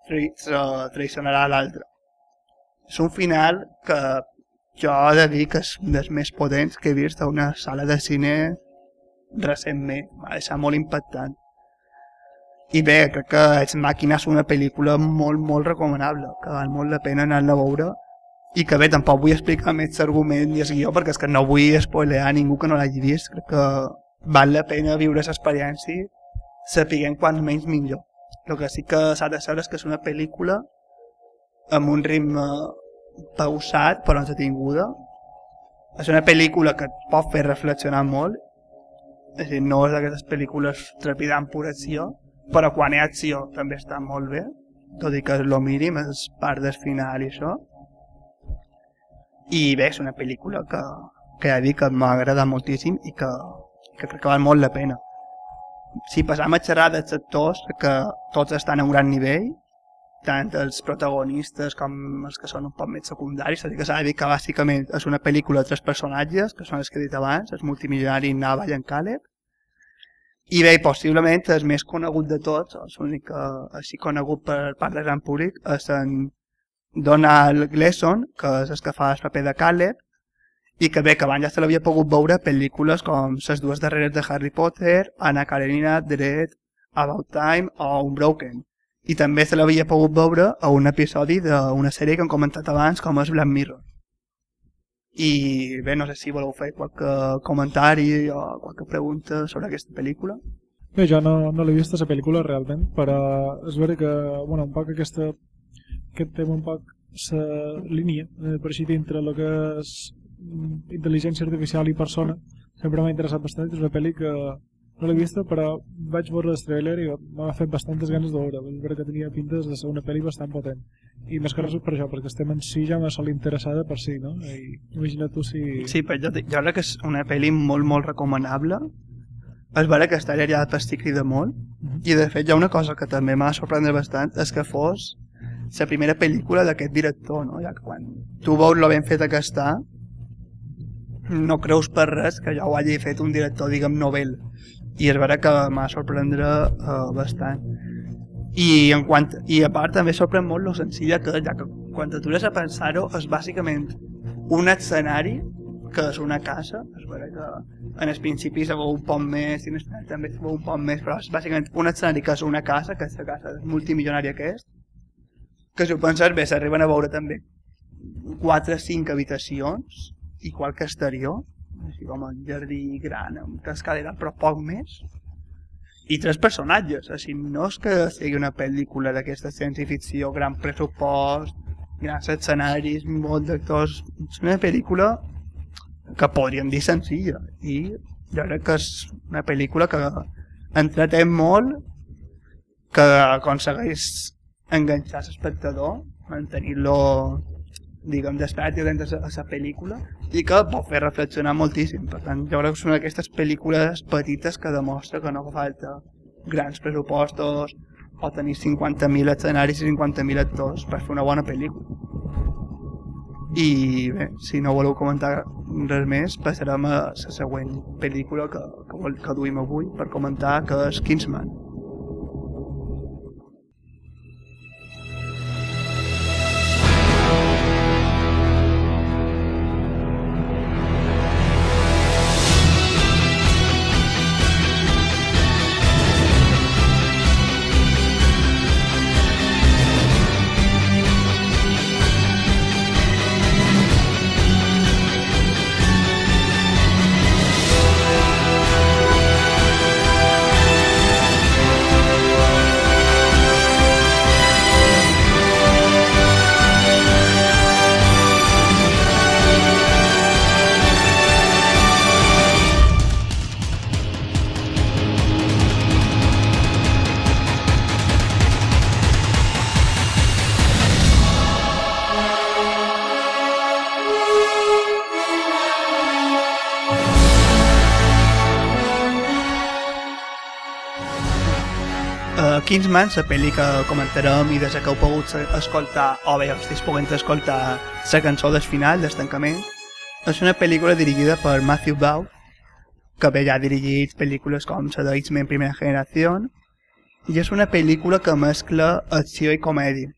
tra traicionarà l'altre. És un final que jo he de dir que és un dels més potents que he vist a una sala de cine recentment. Va deixar molt impactant. I bé, crec que Ex Màquina és una pel·lícula molt, molt recomanable, que val molt la pena anar-la a veure i que bé, tampoc vull explicar més l'argument i el guió perquè és que no vull spoilear a ningú que no l'hagi vist. Crec que val la pena viure l'experiència sapiguem quants menys millor. El que sí que s'ha de saber és que és una pel·lícula amb un ritme pausat però entretinguda. És una pel·lícula que et pot fer reflexionar molt. És dir, no és d'aquestes pel·lícules trepidant pura acció però quan hi ha acció també està molt bé tot i que és el mínim, és part del final i això i bé, és una pel·lícula que, que ja dic que m'agrada moltíssim i que, que crec que val molt la pena. Si passam a xerrar dels actors que tots estan a un gran nivell tant els protagonistes com els que són un poc més secundaris, tot i que s'ha de dir que bàsicament és una pel·lícula de tres personatges, que són els que he dit abans, el multimilionari Nava i en Caleb, i bé, possiblement el més conegut de tots, l'únic que així conegut per part del gran públic, és en Donald Gleason, que és el que fa el paper de Caleb, i que bé, que abans ja se l'havia pogut veure pel·lícules com les dues darreres de Harry Potter, Anna Karenina, Dread, About Time o Unbroken. I també se l'havia pogut veure a un episodi d'una sèrie que hem comentat abans com és Black Mirror. I bé, no sé si voleu fer qualque comentari o qualque pregunta sobre aquesta pel·lícula. Bé, jo no, no l'he vist aquesta pel·lícula realment, però és vera que, bueno, un poc aquesta, aquest tema un poc la línia, eh, per així dintre el que és mm, intel·ligència artificial i persona, sempre m'ha interessat bastant, és una pel·li que no l'he vista, però vaig veure el trailer i m'ha fet bastantes ganes de veure. És veritat que tenia pintes de ser una pel·li bastant potent. I més que res per això, perquè estem en si ja me sol interessada per si, no? I imagina tu si... Sí, però jo, jo crec que és una pel·li molt, molt recomanable. És vera que està allà per estic crida molt. Mhm. I de fet hi ha una cosa que també m'ha sorprendre bastant, és que fos la primera pel·lícula d'aquest director, no? Ja que quan tu veus lo ben feta que està, no creus per res que ja ho hagi fet un director, diguem, novel. I és vera que m'ha sorprendre uh, bastant. I, en quant, I a part també sorprèn molt lo senzilla que, ja que quan t'atures a pensar-ho, és bàsicament un escenari que és una casa, és vera que en el principi se veu un poc més, i en també se veu un poc més, però és bàsicament un escenari que és una casa, que és la casa multimilionària que és, que si ho penses bé, s'arriben a veure també 4 o 5 habitacions i qualque exterior, així com un jardí gran, amb cascadera, però poc més, i tres personatges, així no és que sigui una pel·lícula d'aquesta ciència-ficció, gran pressupost, grans escenaris, molt d'actors, és una pel·lícula que podríem dir senzilla, i jo crec que és una pel·lícula que entreté molt, que aconsegueix enganxar l'espectador, mantenir-lo diguem, despert i atent a la pel·lícula i que pot fer reflexionar moltíssim. Per tant, jo crec que són aquestes pel·lícules petites que demostra que no fa falta grans pressupostos o tenir 50.000 escenaris i 50.000 actors per fer una bona pel·lícula. I bé, si no voleu comentar res més, passarem a la següent pel·lícula que, que, que duim avui per comentar, que és Kingsman. Kingsman, la pel·li que comentarem i des que heu pogut escoltar, o bé, estigués poguent escoltar la cançó del final, del tancament, és una pel·lícula dirigida per Matthew Vaughn, que bé ja ha dirigit pel·lícules com la de X-Men Primera Generació, i és una pel·lícula que mescla acció i comèdia,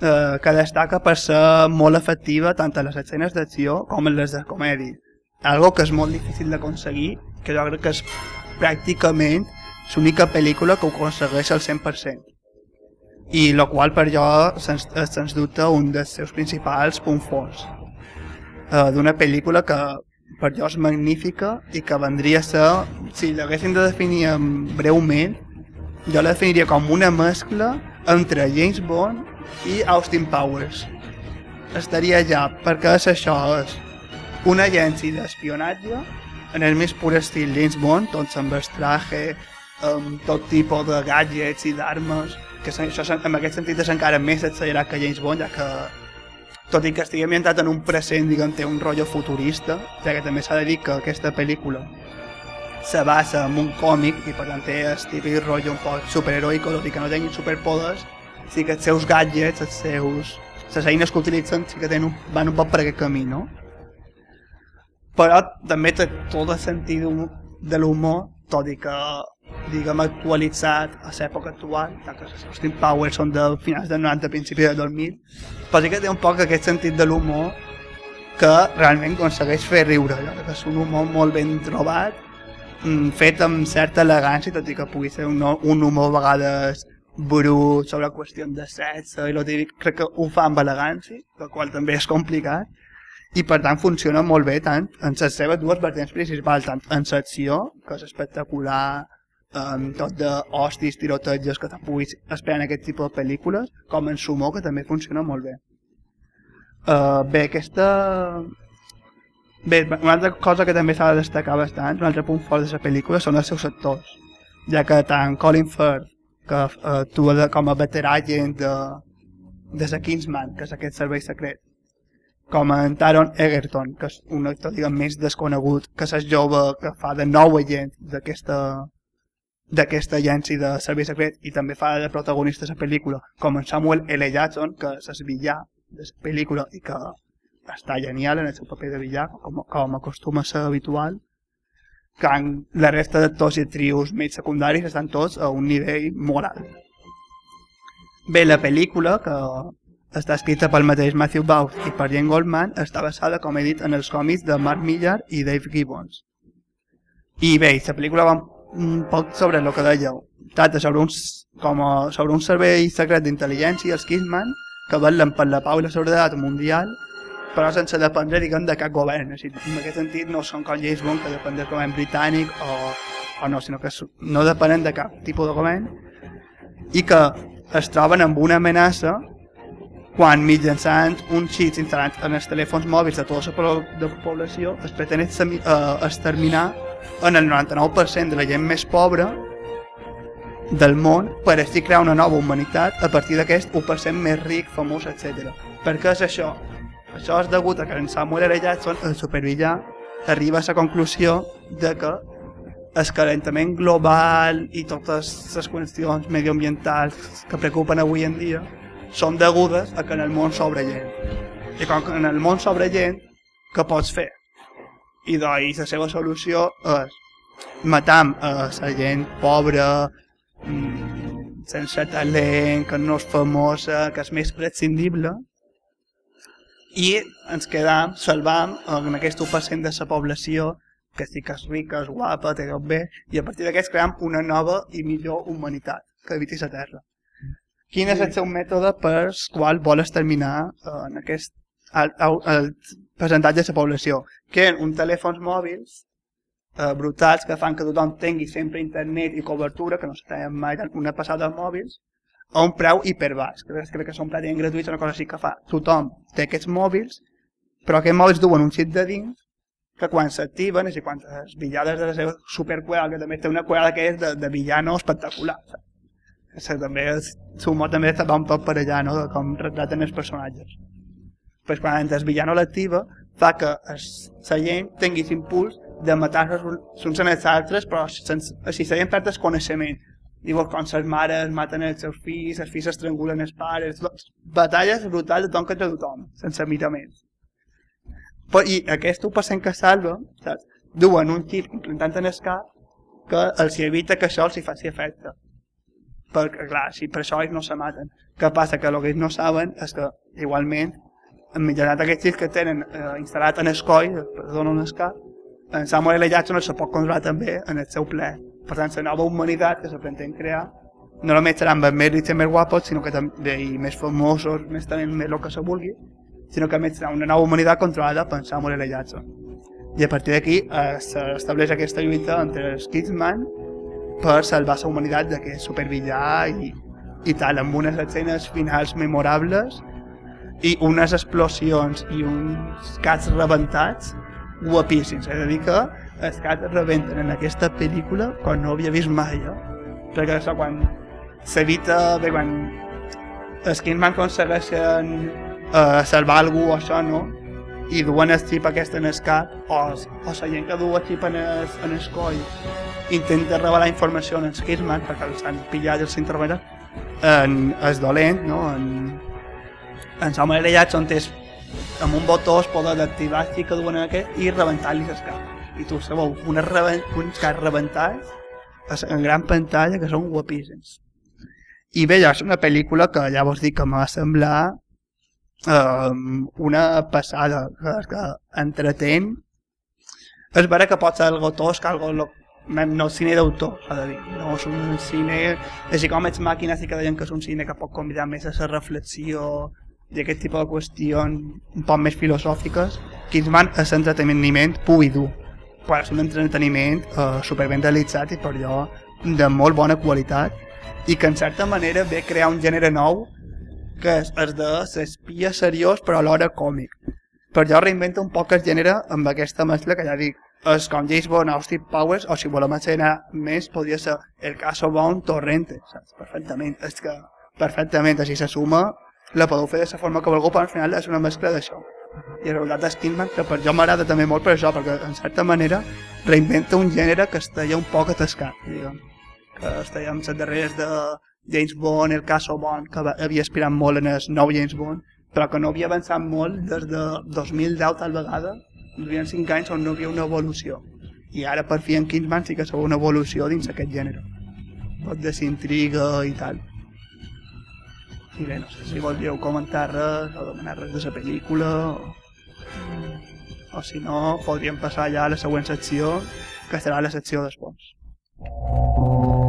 eh, que destaca per ser molt efectiva tant a les escenes d'acció com en les de comèdia. Algo que és molt difícil d'aconseguir, que jo crec que és pràcticament l'única pel·lícula que ho aconsegueix al 100%. i el qual per jo sens, és sens dubte un dels seus principals punts forts uh, d'una pel·lícula que per jo és magnífica i que vendria a ser, si l'haguessin de definir breument, jo la definiria com una mescla entre James Bond i Austin Powers. Estaria ja, perquè és això, és una agència d'espionatge en el més pur estil James Bond, tots amb el traje, amb tot tipus de gadgets i d'armes, que això en aquest sentit és encara més accelerat que James Bond, ja que tot i que estigui ambientat en un present, diguem, té un rotllo futurista, ja que també s'ha de dir que aquesta pel·lícula se basa en un còmic i per tant té el típic rotllo un poc superheroic, tot i que no tinguin superpoders, sí que els seus gadgets, els seus... les eines que utilitzen sí que tenen, van un poc per aquest camí, no? Però també té tot el sentit de l'humor, tot i que diguem, actualitzat a l'època actual, ja que els Austin Powers són de finals del 90, principi del 2000, però sí que té un poc aquest sentit de l'humor que realment aconsegueix fer riure, ja que és un humor molt ben trobat, mm, fet amb certa elegància, tot i que pugui ser un, un humor a vegades brut sobre qüestions de sexe i lo típic, crec que ho fa amb elegància, el qual també és complicat, i per tant funciona molt bé tant en les seves dues versions principals, tant en l'acció, que és espectacular, amb tot de hostis, tiroteges que te'n puguis esperar en aquest tipus de pel·lícules, com en Sumo, que també funciona molt bé. Uh, bé, aquesta... Bé, una altra cosa que també s'ha de destacar bastant, un altre punt fort de la pel·lícula són els seus actors, ja que tant Colin Firth, que uh, actua com a veterà agent de, de The Kingsman, que és aquest servei secret, com en Taron Egerton, que és un actor diguem, més desconegut, que és jove que fa de nou agent d'aquesta d'aquesta agència de servei secret i també fa de protagonista la pel·lícula com en Samuel L. Jackson que és villà de la pel·lícula i que està genial en el seu paper de villà com, com acostuma a ser habitual que en la resta d'actors i trios mig secundaris estan tots a un nivell molt alt bé, la pel·lícula que està escrita pel mateix Matthew Vaughn i per Jane Goldman està basada, com he dit, en els còmics de Mark Millar i Dave Gibbons i bé, la pel·lícula va un poc sobre el que dèieu. Tracta sobre un, com a, sobre un servei secret d'intel·ligència, els Kissman, que velen per la pau i la seguretat mundial, però sense dependre, diguem, de cap govern. Així, en aquest sentit no són com James Bond, que depèn del govern britànic o, o no, sinó que no depenen de cap tipus de govern i que es troben amb una amenaça quan mitjançant un xip instal·lat en els telèfons mòbils de tota la població es pretén exterminar en el 99% de la gent més pobra del món per així crear una nova humanitat a partir d'aquest 1% més ric, famós, etc. Per què és això? Això és degut a que en Samuel L. Jackson, el supervillà, arriba a la conclusió de que el calentament global i totes les qüestions medioambientals que preocupen avui en dia són degudes a que en el món sobra gent. I com que en el món sobra gent, què pots fer? I doncs la seva solució és matar a la gent pobra, mm, sense talent, que no és famosa, que és més prescindible, i ens quedam, salvam en aquest 1% de la població que sí que és rica, és guapa, té tot bé, i a partir d'aquest cream una nova i millor humanitat que habiti la Terra. Quin és el seu mètode per qual vol exterminar eh, en aquest el, el, el percentatge de la població? que uns telèfons mòbils eh, brutals que fan que tothom tingui sempre internet i cobertura, que no s'està mai una passada de mòbils, a un preu hiperbaix. Crec, que són pràcticament gratuïts, una cosa així que fa. Tothom té aquests mòbils, però aquests mòbils duen un xip de dins que quan s'activen, és a dir, quan les billades de la seva supercuela, que també té una cuela que és de, de villano espectacular. Que també, sumo també va un poc per allà, no?, de com retraten els personatges. Pues quan el villano l'activa, fa que la gent tingui impuls de matar-se uns en els altres, però sense, així la gent perd el coneixement. Diu, com les mares maten els seus fills, els fills estrangulen els pares, batalles brutals de tot contra tothom, sense miraments. Però, I aquest 1% que salva, saps? duen un xip implantant en el cap que els evita que això els hi faci efecte. Perquè, clar, si per això ells no se maten. Què passa? Que el que ells no saben és que, igualment, mitjançant aquests xips que tenen eh, instal·lat en el coll, en el cap, en Samuel L. Jackson se pot controlar també en el seu ple. Per tant, la nova humanitat que se pretén crear no només seran més rics i més guapos, sinó que també i més famosos, més talent, més el que se vulgui, sinó que a més serà una nova humanitat controlada per Samuel L. Jackson. I a partir d'aquí eh, s'estableix aquesta lluita entre els Kidsman per salvar la humanitat d'aquest supervillà i, i tal, amb unes escenes finals memorables i unes explosions i uns cats rebentats guapíssims. És a dir que els cats rebenten en aquesta pel·lícula com no havia vist mai jo. Perquè això, quan s'evita, bé, quan els Kingsman aconsegueixen eh, salvar algú o això, no? I duen el xip aquest en el cap, o, o la gent que du el xip en el, en el coll intenta revelar informació en els Kingsman, perquè els han pillat els intervenen, en el dolent, no? En, en Samuel L. Jackson té amb un botó es poder d'activar el xip que duen en aquest i rebentar-li el cap. I tu sabeu, unes reben, uns caps rebentats en gran pantalla que són guapíssims. I bé, ja és una pel·lícula que ja vos dic que m'ha semblat um, una passada que, que entretén és vera que pot ser algo tosc, algo lo, no cine d'autor, s'ha de dir. No és un cine, així com ets màquina, sí que deien que és un cine que pot convidar més a la reflexió i aquest tipus de qüestions un poc més filosòfiques. Kingsman és entreteniment pur i dur, però és un entreteniment eh, superben realitzat i per allò de molt bona qualitat i que en certa manera ve crear un gènere nou que és el de l'espia seriós però alhora còmic. Per jo reinventa un poc el gènere amb aquesta mescla que ja dic, és com James Bond, Austin Powers, o si volem ensenyar més, podria ser el caso Bond Torrente, saps? Perfectament, és que perfectament, així se suma, la podeu fer de la forma que vulgueu, però al final és una mescla d'això. I el resultat de Skinman, que per jo m'agrada també molt per això, perquè en certa manera reinventa un gènere que estaria un poc atascat, diguem. Que estaria amb les darreres de James Bond, el caso Bond, que havia aspirat molt en el nou James Bond, però que no havia avançat molt des de 2010 tal vegada, havia 5 anys on no havia una evolució. I ara per fi en Kingsman sí que s'ha una evolució dins aquest gènere. Pot de s'intriga i tal. I bé, no sé si volíeu comentar res o demanar res de la pel·lícula o... o si no, podríem passar ja a la següent secció, que serà la secció d'esports. Doncs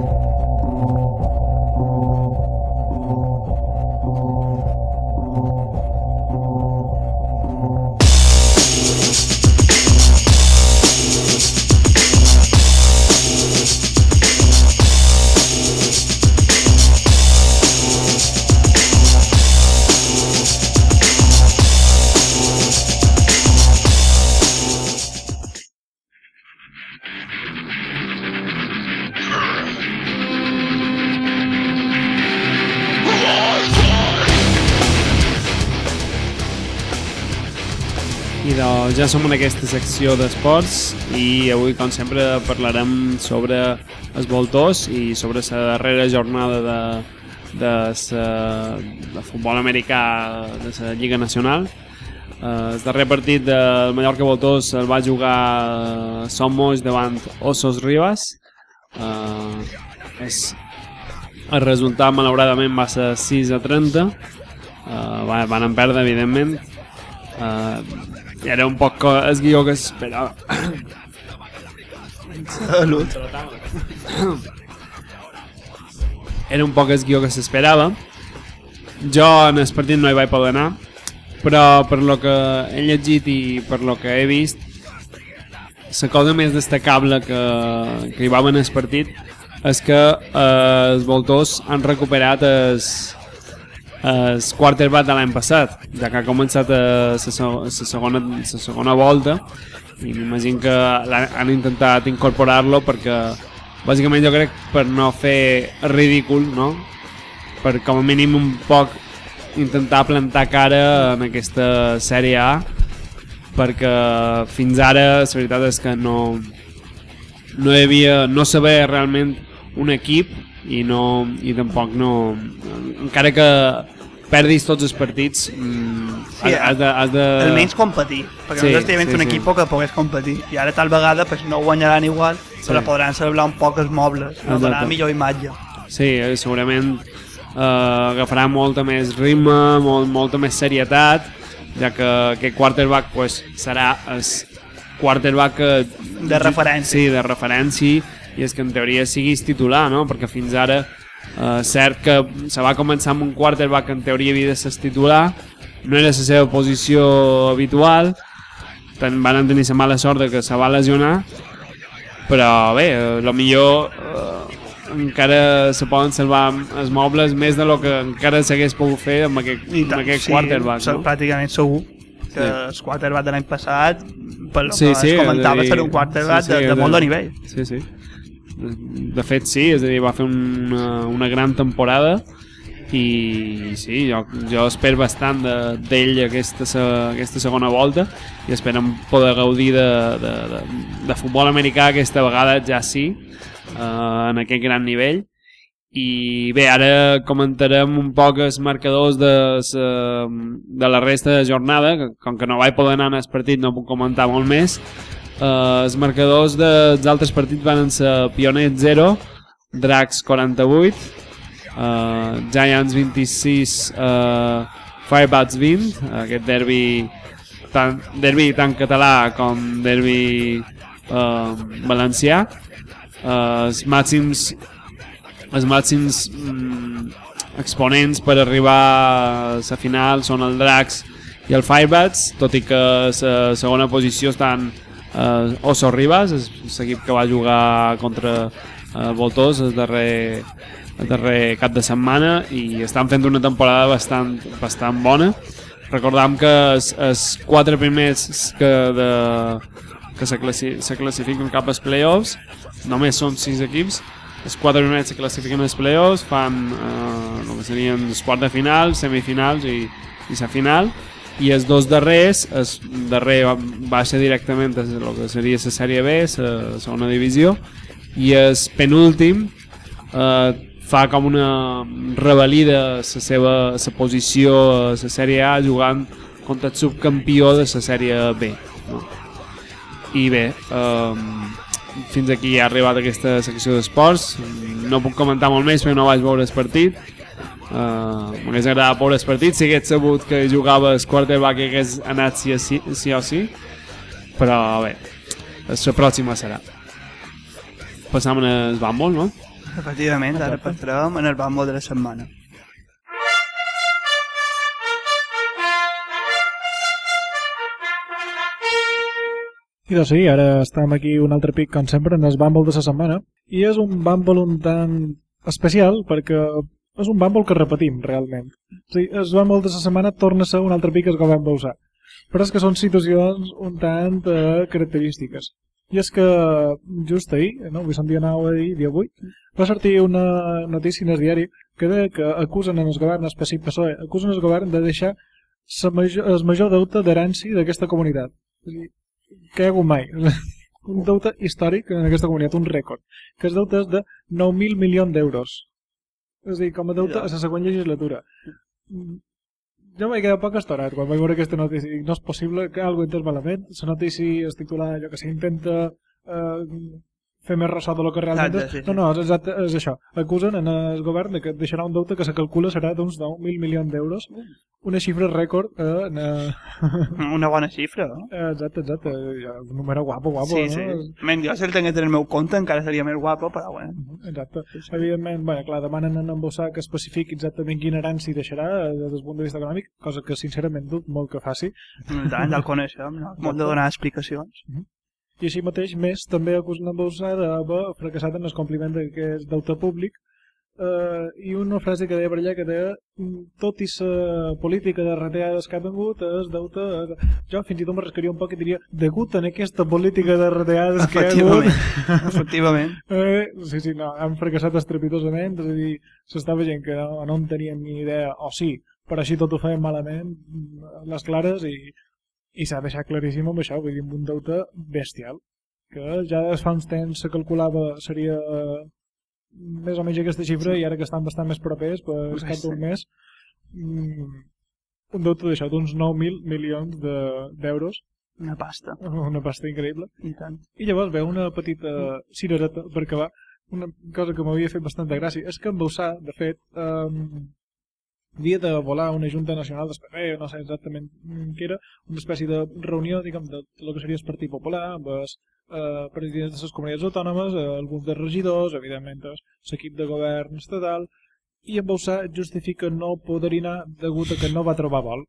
som en aquesta secció d'esports i avui, com sempre, parlarem sobre els voltors i sobre la darrera jornada de, de, sa, de futbol americà de la Lliga Nacional. Uh, el darrer partit del Mallorca Voltors el va jugar Somos davant Osos Rivas. Uh, és, el resultat, malauradament, va ser 6 a 30. Uh, van perdre, evidentment. Uh, era un poc el guió que s'esperava. Salut. Era un poc el guió que s'esperava. Jo en el partit no hi vaig poder anar, però per lo que he llegit i per lo que he vist, la cosa més destacable que, que hi va en el partit és que eh, els voltors han recuperat els, el quarterback de l'any passat, ja que ha començat la segona, la segona volta i m'imagino que han intentat incorporar-lo perquè bàsicament jo crec per no fer ridícul, no? per com a mínim un poc intentar plantar cara en aquesta sèrie A perquè fins ara la veritat és que no no havia, no sabia realment un equip i, no, i tampoc no... Encara que perdis tots els partits, mm, Sí, has, de, has de... Almenys competir, perquè Sí, nosaltres sí, sí, un sí. equip que pogués competir. I ara tal vegada pues, no guanyaran igual, sí. però podran celebrar un poc els mobles, no? Exacte. donar millor imatge. Sí, eh, segurament eh, agafarà molta més ritme, molt, molta més serietat, ja que aquest quarterback pues, serà el quarterback que, De referència. Sí, de referència, i és que en teoria siguis titular, no? perquè fins ara Uh, cert que se va començar amb un quarterback que en teoria havia de ser titular, no era la seva posició habitual, ten, van tenir la mala sort de que se va lesionar, però bé, uh, lo millor uh, encara se poden salvar els mobles més de lo que encara s'hagués pogut fer amb aquest, amb aquest sí, quarterback. No? pràcticament segur que Sí. el quarterback de l'any passat per lo Sí, que sí, es comentava dir, ser un quarterback sí, sí, de, de és molt de nivell Sí, sí. De fet, sí, és a dir, va fer una, una gran temporada i sí, jo, jo espero bastant de- d'ell de, aquesta, aquesta segona volta i esperem poder gaudir de, de, de, de futbol americà aquesta vegada ja sí, eh, en aquest gran nivell i bé, ara comentarem un poc els marcadors de, sa, de la resta de jornada, com que no vaig poder anar al partit no puc comentar molt més. Uh, els marcadors dels altres partits van ser Pionet 0, Dracs 48, uh, Giants 26, uh, Firebats 20, aquest derbi tant, derbi tant català com derbi uh, valencià. Uh, els màxims els màxims mm, exponents per arribar a la final són el Drax i el Firebats, tot i que la segona posició estan eh, Oso Ribas, l'equip que va jugar contra eh, Voltors el darrer, el darrer cap de setmana i estan fent una temporada bastant, bastant bona. Recordam que els quatre primers que, de, que se, classi se classifiquen cap als playoffs només són sis equips els quatre primers se classifiquen als playoffs fan eh, el que serien els quarts de final, semifinals i, i la final i els dos darrers el darrer va- baixa directament a el que seria la sèrie B la segona divisió i el penúltim eh, fa com una revalida la seva la posició a la sèrie A jugant contra el subcampió de la sèrie B no? i bé um, fins aquí ha arribat aquesta secció d'esports no puc comentar molt més perquè no vaig veure el partit uh, m'hagués agradat veure el partit si hagués sabut que jugava el quarterback que hagués anat sí, sí, sí o sí però bé la pròxima serà passam en el bàmbol no? efectivament, ara passarem en el bàmbol de la setmana I doncs sí, ara estem aquí un altre pic, com sempre, en el Bumble de la setmana. I és un Bumble un tant especial perquè és un Bumble que repetim, realment. O sigui, el Bumble de la setmana torna a ser un altre pic que el vam usar. Però és que són situacions un tant eh, característiques. I és que just ahir, no, avui són dia 9 ahir, dia 8, va sortir una notícia en el diari que deia que acusen en el govern, específic PSOE, acusen el govern de deixar major, el major deute d'herència d'aquesta comunitat. És dir, que hi ha hagut mai. [LAUGHS] un deute històric en aquesta comunitat, un rècord, que el és de 9.000 milions d'euros. És a dir, com a deute a la següent legislatura. Jo m'he quedat poc estorat quan vaig veure aquesta notícia. No és possible que algú entès malament. La notícia es titula, allò que s'intenta eh, fer més ressò de lo que realment Exacte, és. sí, sí. No, no, és, exacte, és això. Acusen en el govern de que deixarà un deute que se calcula serà d'uns 9.000 milions d'euros. Una xifra rècord eh, en, eh, [LAUGHS] una bona xifra no? Exacte, exacte. Ja, Un número guapo, guapo, sí, no? sí. Men, jo si el tingués en el meu compte encara seria més guapo però bueno Exacte. Evidentment, bueno, clar, demanen en embossar que especifiqui exactament quina herència deixarà eh, des del punt de vista econòmic, cosa que sincerament dubto molt que faci. tant, ja el coneixem no? molt de donar explicacions I així mateix, més, també acusen embossar d'haver fracassat en el compliment d'aquest deute públic eh, i una frase que deia per allà que deia "Mm, tot i la política de retallades que ha tingut és deute jo fins i tot m'arriscaria un poc i diria degut en aquesta política de retallades que ha hagut [LAUGHS] efectivament Eh, sí, sí, no, han fracassat estrepitosament, és a dir, s'estava gent que no, no en tenien ni idea, o sí, però així tot ho feien malament, mm, les clares, i, i s'ha deixat claríssim amb això, vull dir, amb un deute bestial, que ja des fa uns temps se calculava seria eh, més o menys aquesta xifra, i ara que estan bastant més propers, per Pues cap d'un sí. mes, mm, un deute d'això, d'uns 9.000 milions de- d'euros, una pasta. [LAUGHS] Una pasta increïble, i tant. I llavors ve una petita cirereta per acabar, una cosa que m'havia fet bastant de gràcia, és que en Bausà, de fet, um, havia de volar una Junta Nacional d'Esperrer, no sé exactament mm, què era, una espècie de reunió, diguem, de lo que seria el Partit Popular, amb el eh, presidents de les comunitats autònomes, eh, alguns dels regidors, evidentment l'equip de govern estatal, i en Boussà justifica no poder anar degut a que no va trobar vol.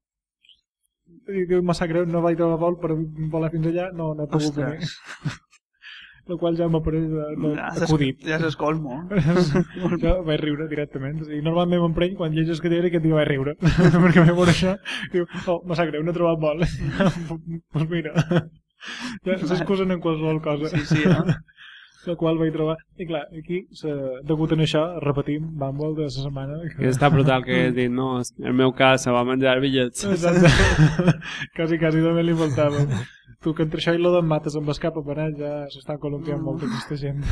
Em sap greu, no vaig trobar vol per volar fins allà, no, no he pogut venir. El qual ja m'ha pareix de, de, ja acudit. ja s'és colmo. [LAUGHS] jo vaig riure directament. O sigui, normalment m'empreny quan llegeixes que diari que et diu vaig riure. [LAUGHS] Perquè m'he veure això diu, oh, me sap greu, no he trobat vol. pues [LAUGHS] mira, ja s'excusen en qualsevol cosa. Sí, sí, eh? La qual vaig trobar. I clar, aquí, se, degut a això, repetim, Bumble de la setmana. Que està brutal que he dit, no, el meu cas se va menjar bitllets. Exacte. quasi, quasi també li faltava. Tu, que entre això i lo d'en mates amb escapa per allà, ja s'està columpiant Mm. molta aquesta gent.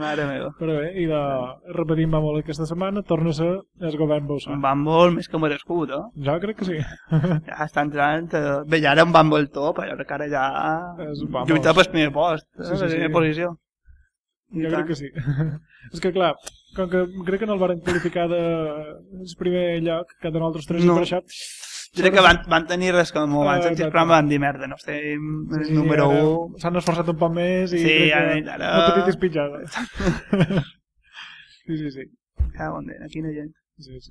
Mare meva. Però bé, i de, repetim Bumble aquesta setmana, torna a ser el govern Boussà. Un bàmbol més que merescut, eh? Jo crec que sí. Ja està entrant... Eh, bé, ja era un bàmbol top, però crec que ara ja... Lluitar pel primer post, eh? Sí, sí, la sí. primera posició. I Jo crec tant. que sí. [LAUGHS] és que, clar, com que crec que no el varen qualificar de el primer lloc, que de nosaltres tres, No. i per això... Diré que van, van tenir res com Ah, abans, uh, exacte. però van dir merda, no estem sí, Sí, número ara 1. S'han esforçat un poc més i Sí, crec ara- que ara- no tot és pitjada. [LAUGHS] sí, sí, sí. Ja, bon dia, quina gent. sí, sí.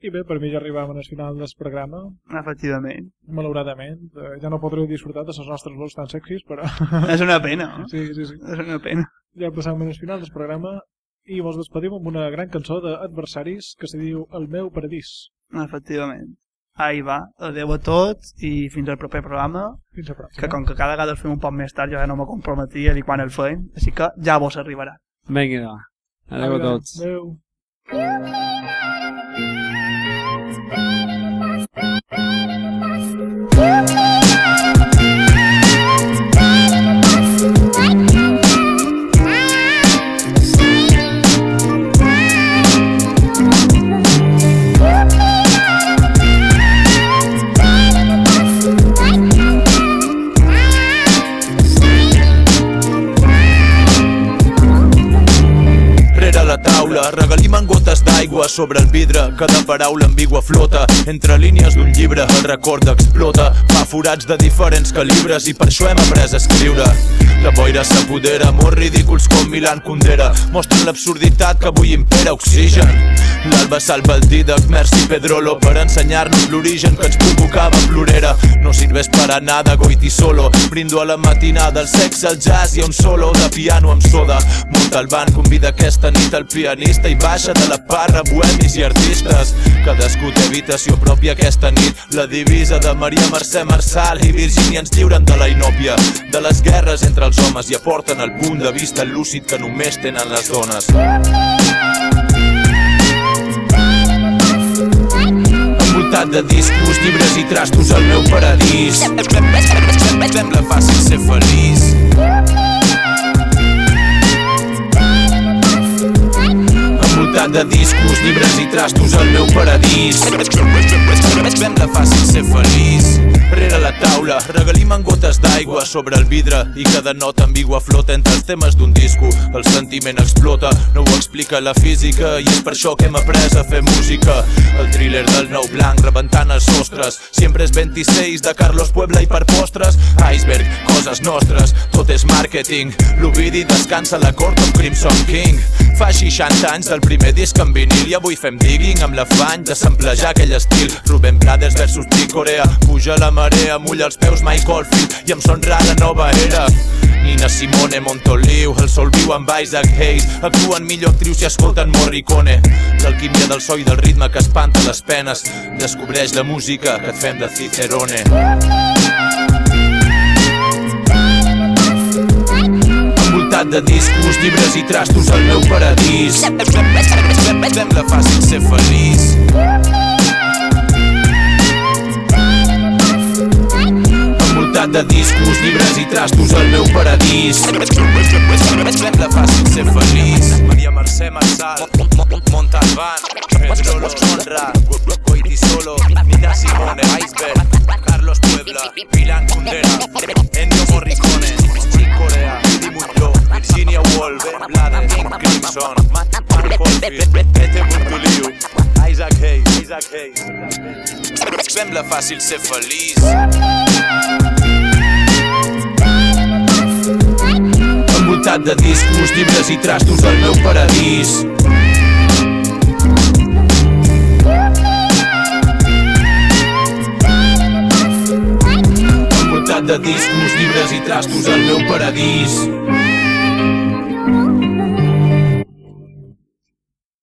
I bé, per mi ja arribàvem al final del programa. Efectivament. Malauradament, eh, ja no podré disfrutar de les nostres veus tan sexis, però [LAUGHS] És una pena, no? sí, sí, sí. És una pena. Ja passam al final del programa i mos despedim amb una gran cançó d'adversaris que se diu El meu paradís. Efectivament. Ahí va. Adéu a tots i fins al proper programa, Fins a pròxima. que com que cada vegada el fem un poc més tard jo ja no me comprometia a dir quan el fem, així que ja vos arribarà. Vinga, va. Adéu a tots. Adéu. Sobre el vidre. Cada paraula ambigua flota entre línies d'un llibre. El record explota, fa forats de diferents calibres i per això hem après a escriure. La boira s'apodera, molt ridículs com Milan Kundera. Mostren l'absurditat que avui impera oxigen. L'alba salva el Didac, Merci Pedrolo per ensenyar-nos l'origen que ens provocava plorera. No sirves para nada, Goiti solo. Brindo a la matinada, el sexe, el jazz i un solo de piano amb soda. Banc, convida aquesta nit el pianista i baixa de la parra bohemis i artistes. Cadascú té habitació pròpia aquesta nit. La divisa de Maria Mercè Marçal i Virgínia ens lliuren de la inòpia, de les guerres entre els homes i aporten el punt de vista lúcid que només tenen les dones. Envoltat de discos, llibres i trastos al meu paradís. Sembla fàcil ser feliç. Envoltat de discos, llibres i trastos al meu paradís. Sembla fàcil ser feliç. Rere la taula, regalim en gotes d'aigua sobre el vidre i cada nota ambigua flota entre els temes d'un disco. El sentiment explota, no ho explica la física i és per això que hem après a fer música. El thriller del nou blanc rebentant els sostres. Sempre és 26 de Carlos Puebla i per postres. Iceberg, coses nostres, tot és màrqueting. L'Ovidi descansa la cort of Crimson King. Fa 60 anys del primer disc en vinil i avui fem digging amb l'afany de samplejar aquell estil. Ruben Brothers versus Chick Corea, puja la marea, mulla els peus Mike Oldfield i em sonrà la nova era. Nina Simone, Montoliu, el sol viu amb Isaac Hayes Actuen millor actrius i escolten Morricone L'alquímia del so i del ritme que espanta les penes Descobreix la música que et fem de Cicerone Envoltat de discos, llibres i trastos al meu paradís. Sembla fàcil ser feliç. Envoltat de discos, llibres i trastos al meu paradís. Sembla fàcil ser feliç. Maria Mercè Marçal Montalbán Pedro Honra Goiti Solo Nina Simone Iceberg Carlos Puebla Milan Kundera Ennio Morricone Chick Corea Muñoz Virginia Woolf Blades Crimson Mike Oldfield Pete Montoliu Isaac Hayes Isaac Hayes Sembla fàcil ser feliç envoltat de discos, llibres i trastos al meu paradís. De discos, llibres i trastos al meu paradís.